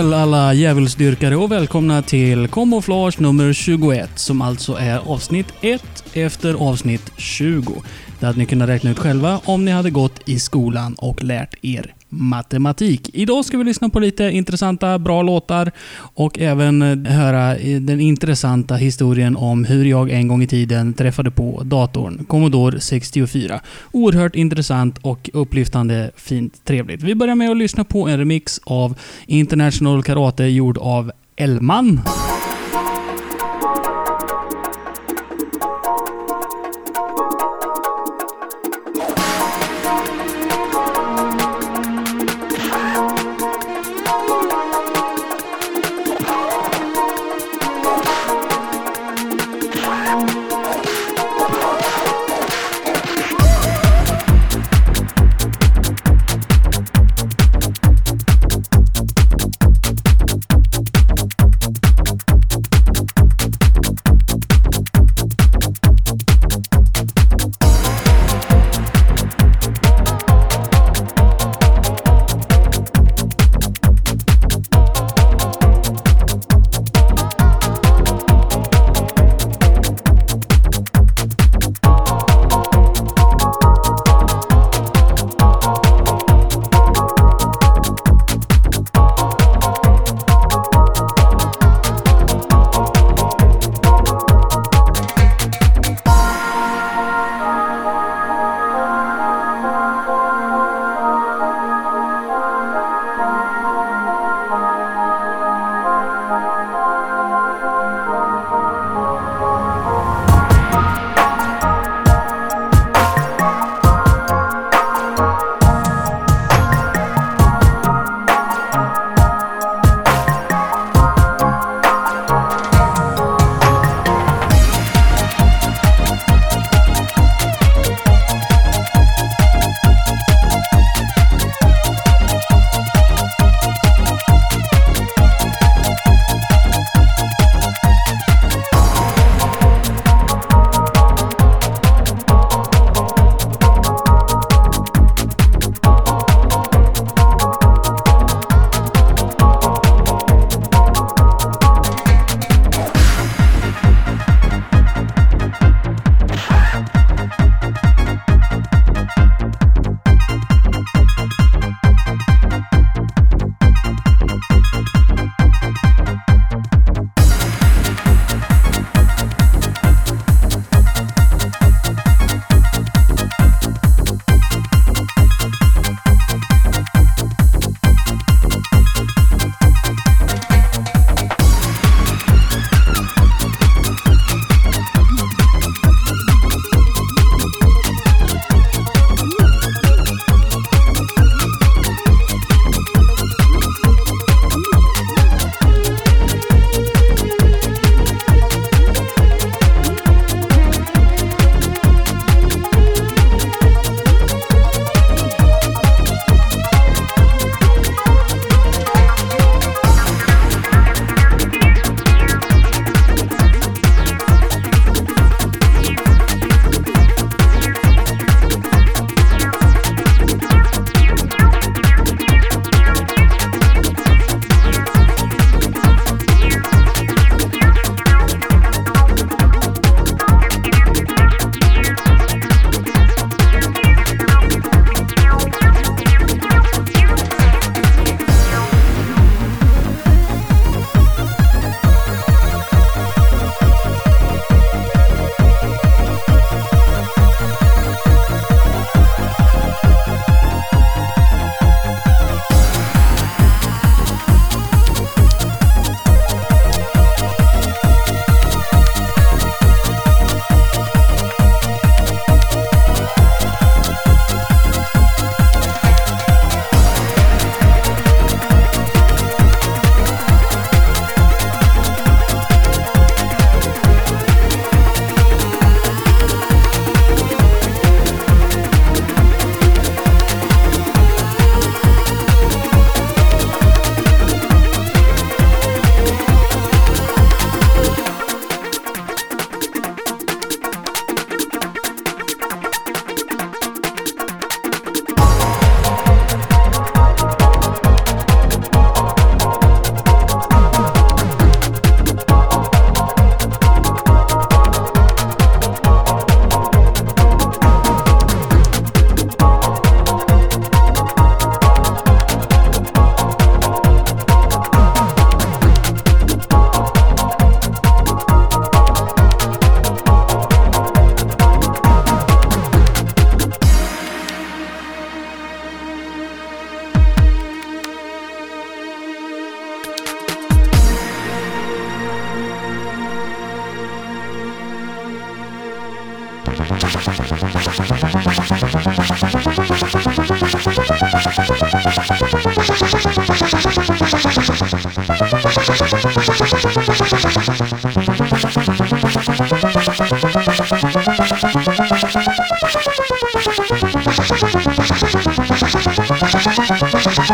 Kväll alla djävulsdyrkare och välkomna till Camouflage nummer 21 som alltså är avsnitt 1 efter avsnitt 20. Det hade ni kunnat räkna ut själva om ni hade gått i skolan och lärt er matematik. Idag ska vi lyssna på lite intressanta, bra låtar och även eh, höra eh, den intressanta historien om hur jag en gång i tiden träffade på datorn Commodore 64. Oerhört intressant och upplyftande, fint, trevligt. Vi börjar med att lyssna på en remix av International Karate gjord av Elman.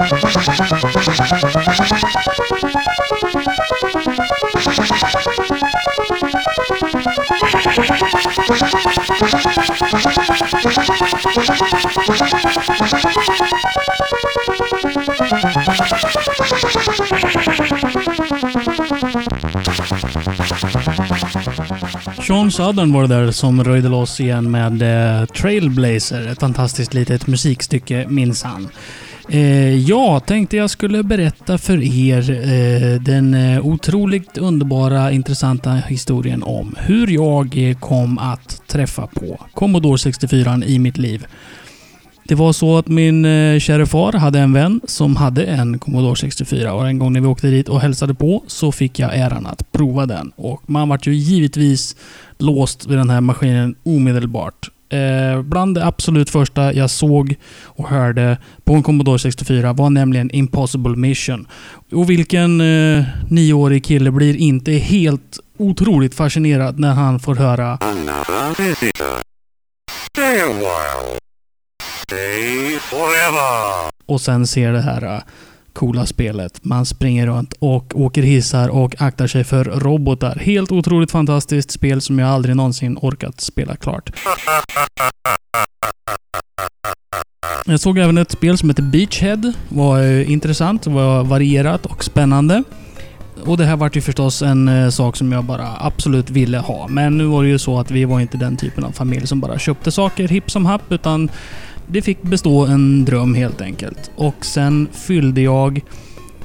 Thank you. Sean Southern var det där som röjde loss igen med eh, Trailblazer. Ett fantastiskt litet musikstycke minsann. Eh, jag tänkte jag skulle berätta för er eh, den eh, otroligt underbara, intressanta historien om hur jag eh, kom att träffa på Commodore 64 i mitt liv. Det var så att min eh, kära far hade en vän som hade en Commodore 64 och en gång när vi åkte dit och hälsade på så fick jag äran att prova den. Och man vart ju givetvis låst vid den här maskinen omedelbart. Eh, bland det absolut första jag såg och hörde på en Commodore 64 var nämligen Impossible Mission. Och vilken eh, nioårig kille blir inte helt otroligt fascinerad när han får höra Another visitor. Stay forever. och sen ser det här äh, coola spelet. Man springer runt och åker hissar och aktar sig för robotar. Helt otroligt fantastiskt spel som jag aldrig någonsin orkat spela klart. Jag såg även ett spel som heter Beachhead. var eh, intressant, var varierat och spännande. Och det här vart ju förstås en eh, sak som jag bara absolut ville ha. Men nu var det ju så att vi var inte den typen av familj som bara köpte saker hipp som happ, utan det fick bestå en dröm helt enkelt. Och sen fyllde jag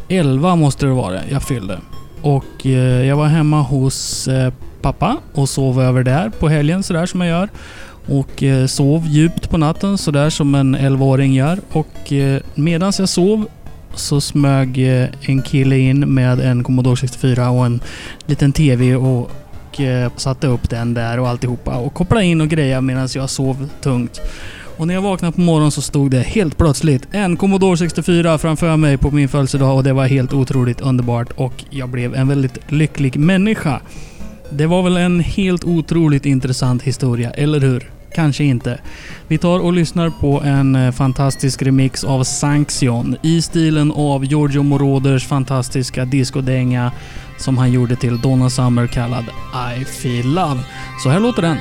11 måste det vara jag fyllde. Och eh, jag var hemma hos eh, pappa och sov över där på helgen sådär som jag gör. Och eh, sov djupt på natten sådär som en 11-åring gör. Och eh, medan jag sov så smög eh, en kille in med en Commodore 64 och en liten TV och, och eh, satte upp den där och alltihopa. Och kopplade in och grejade medan jag sov tungt. Och när jag vaknade på morgonen så stod det helt plötsligt en Commodore 64 framför mig på min födelsedag och det var helt otroligt underbart och jag blev en väldigt lycklig människa. Det var väl en helt otroligt intressant historia, eller hur? Kanske inte. Vi tar och lyssnar på en eh, fantastisk remix av Sanction i stilen av Giorgio Moroders fantastiska discodänga som han gjorde till Donna Summer kallad I Feel Love. Så här låter den.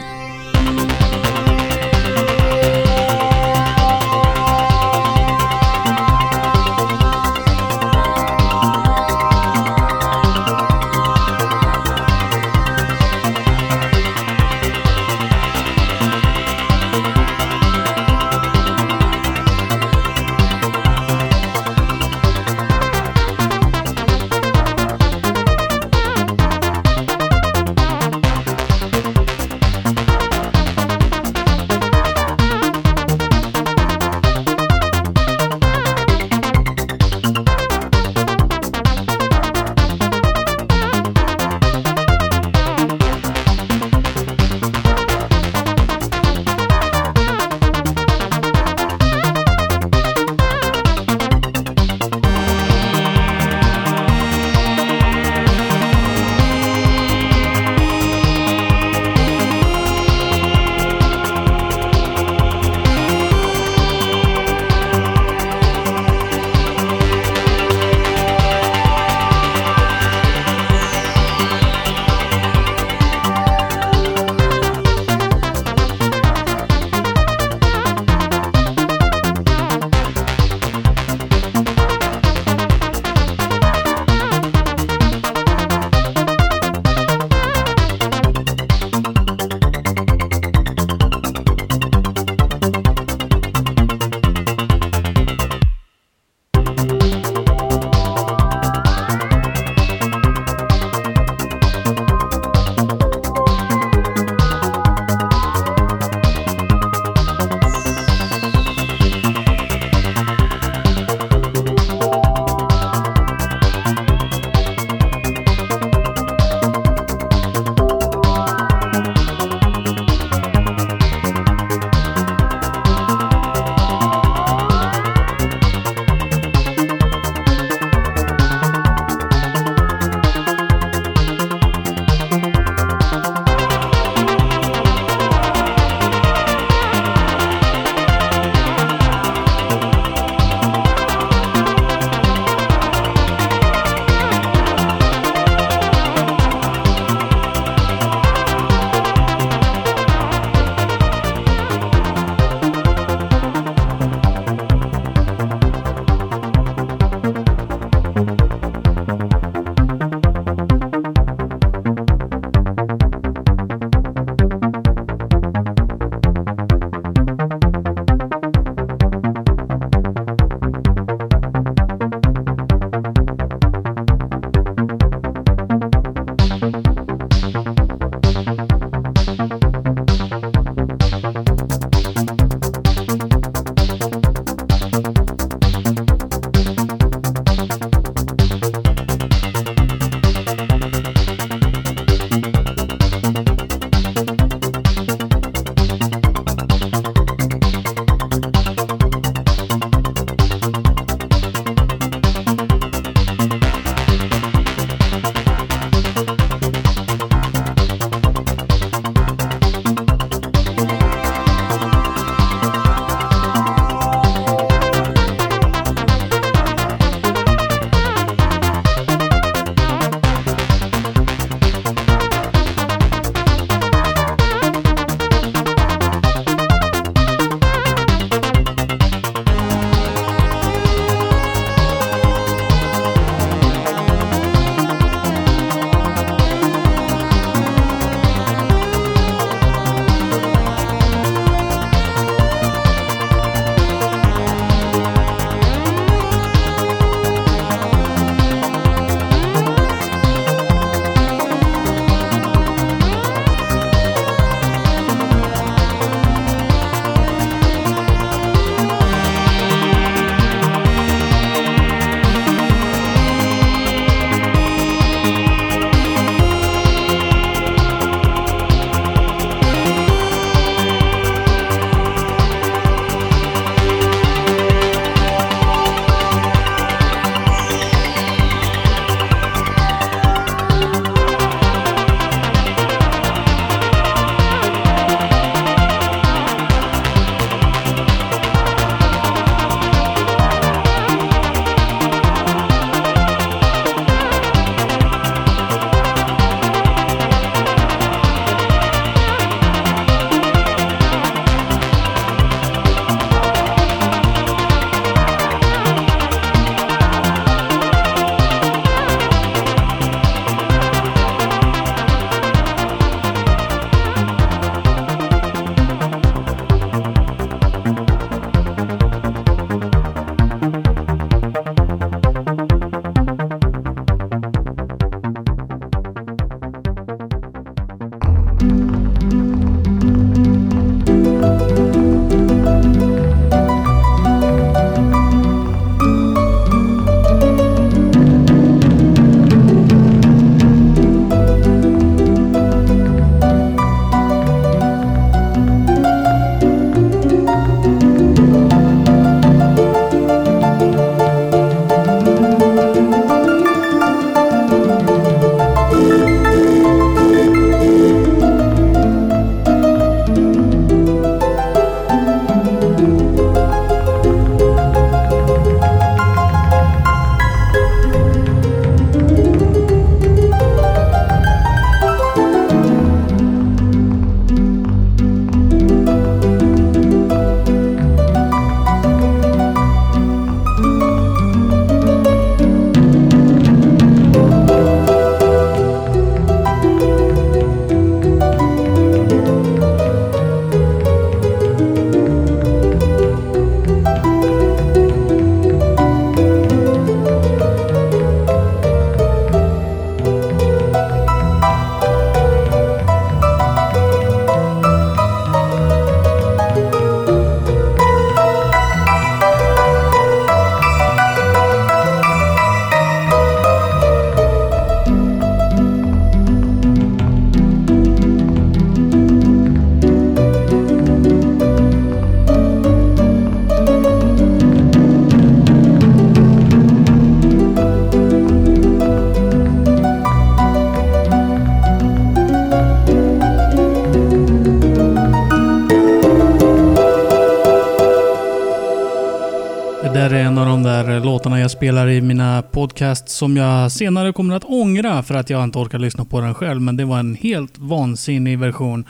Där är en av de där låtarna jag spelar i mina podcasts som jag senare kommer att ångra för att jag inte orkar lyssna på den själv. Men det var en helt vansinnig version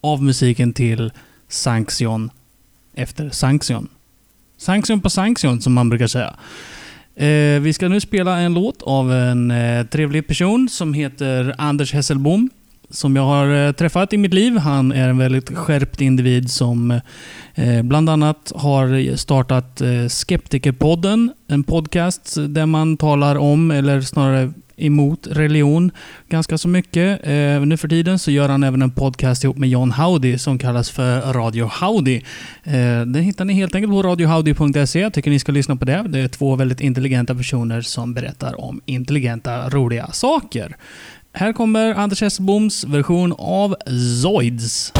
av musiken till Sanction efter Sanction. Sanction på Sanction som man brukar säga. Eh, vi ska nu spela en låt av en eh, trevlig person som heter Anders Hesselbom. Som jag har eh, träffat i mitt liv. Han är en väldigt skärpt individ som eh, bland annat har startat eh, Skeptikerpodden. En podcast där man talar om, eller snarare emot religion ganska så mycket. Eh, nu för tiden så gör han även en podcast ihop med John Howdy som kallas för Radio Howdy. Eh, den hittar ni helt enkelt på radiohowdy.se. Jag tycker ni ska lyssna på det. Det är två väldigt intelligenta personer som berättar om intelligenta, roliga saker. Här kommer Anders Hesselboms version av Zoids.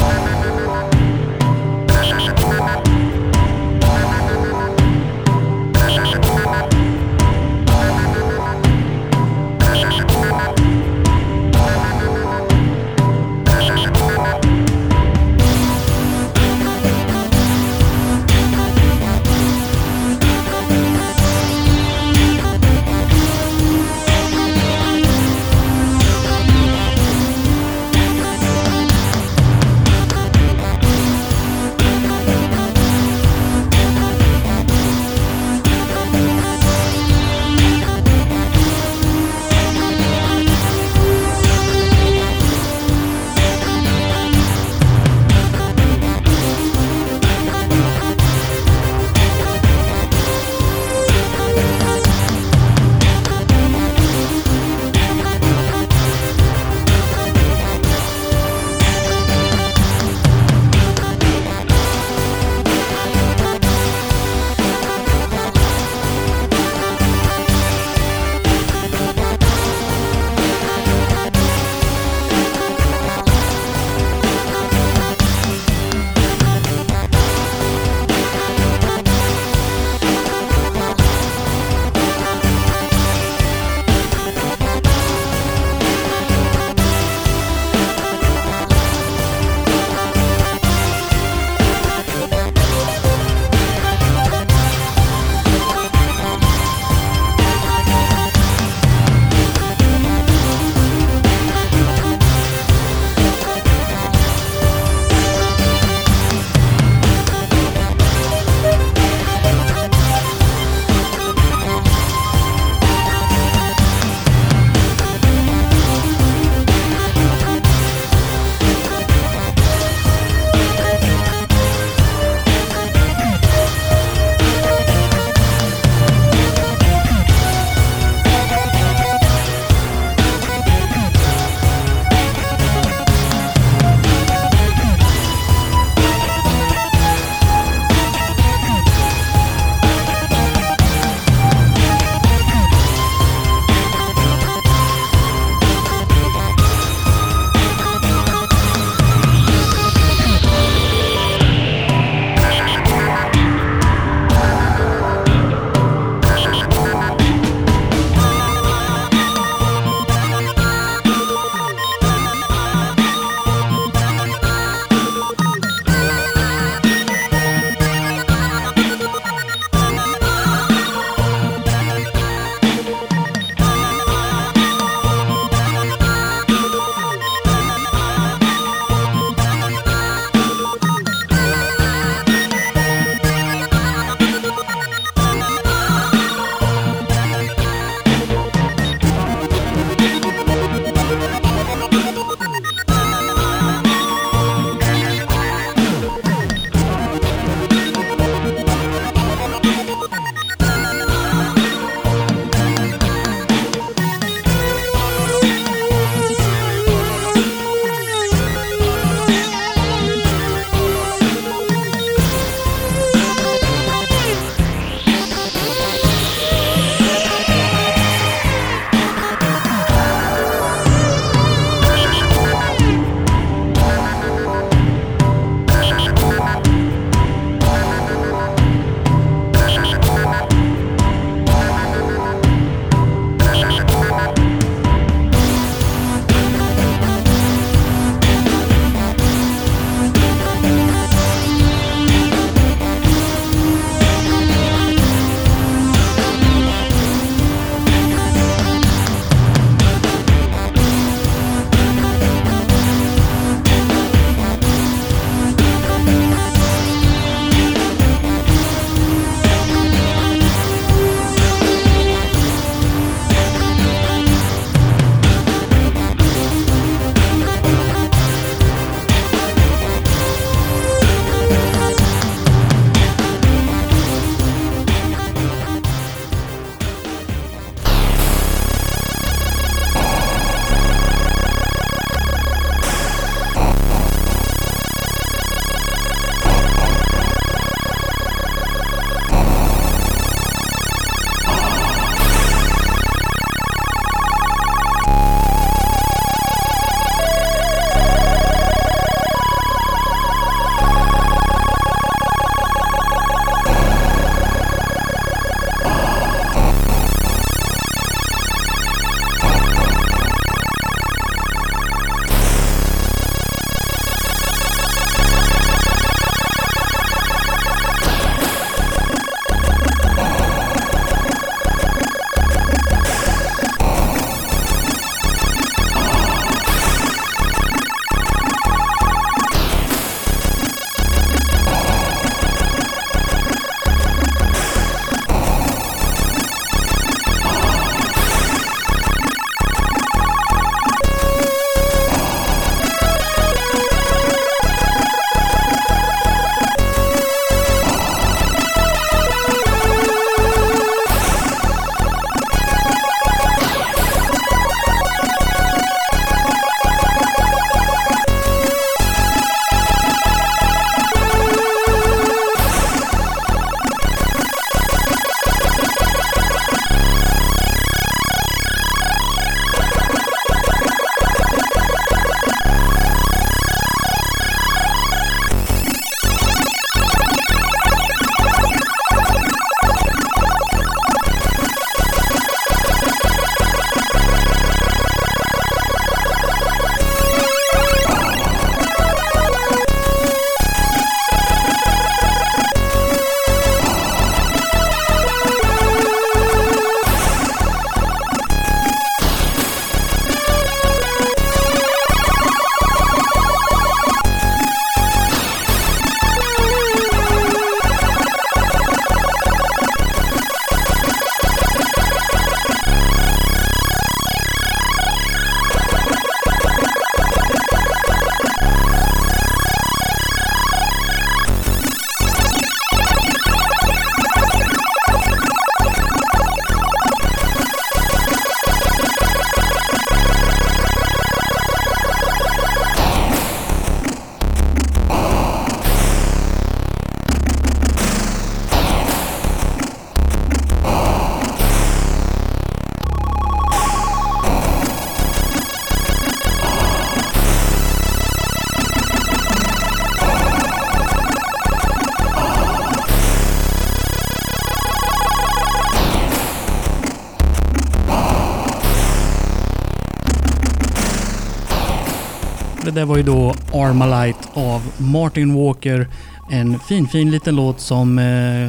Det var ju då Armalite av Martin Walker. En fin, fin liten låt som, eh,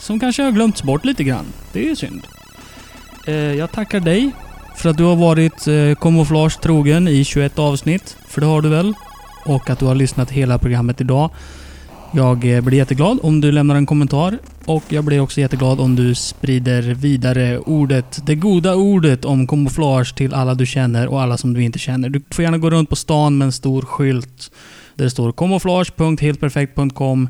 som kanske har glömts bort lite grann. Det är synd. Eh, jag tackar dig för att du har varit eh, kamouflage trogen i 21 avsnitt. För det har du väl? Och att du har lyssnat hela programmet idag. Jag eh, blir jätteglad om du lämnar en kommentar och jag blir också jätteglad om du sprider vidare ordet, det goda ordet om kamouflage till alla du känner och alla som du inte känner. Du får gärna gå runt på stan med en stor skylt där det står kamouflage.heltperfekt.com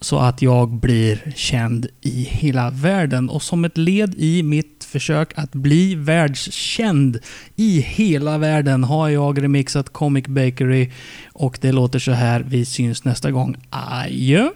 så att jag blir känd i hela världen. Och som ett led i mitt försök att bli världskänd i hela världen har jag remixat Comic Bakery och det låter så här. Vi syns nästa gång. Adjö!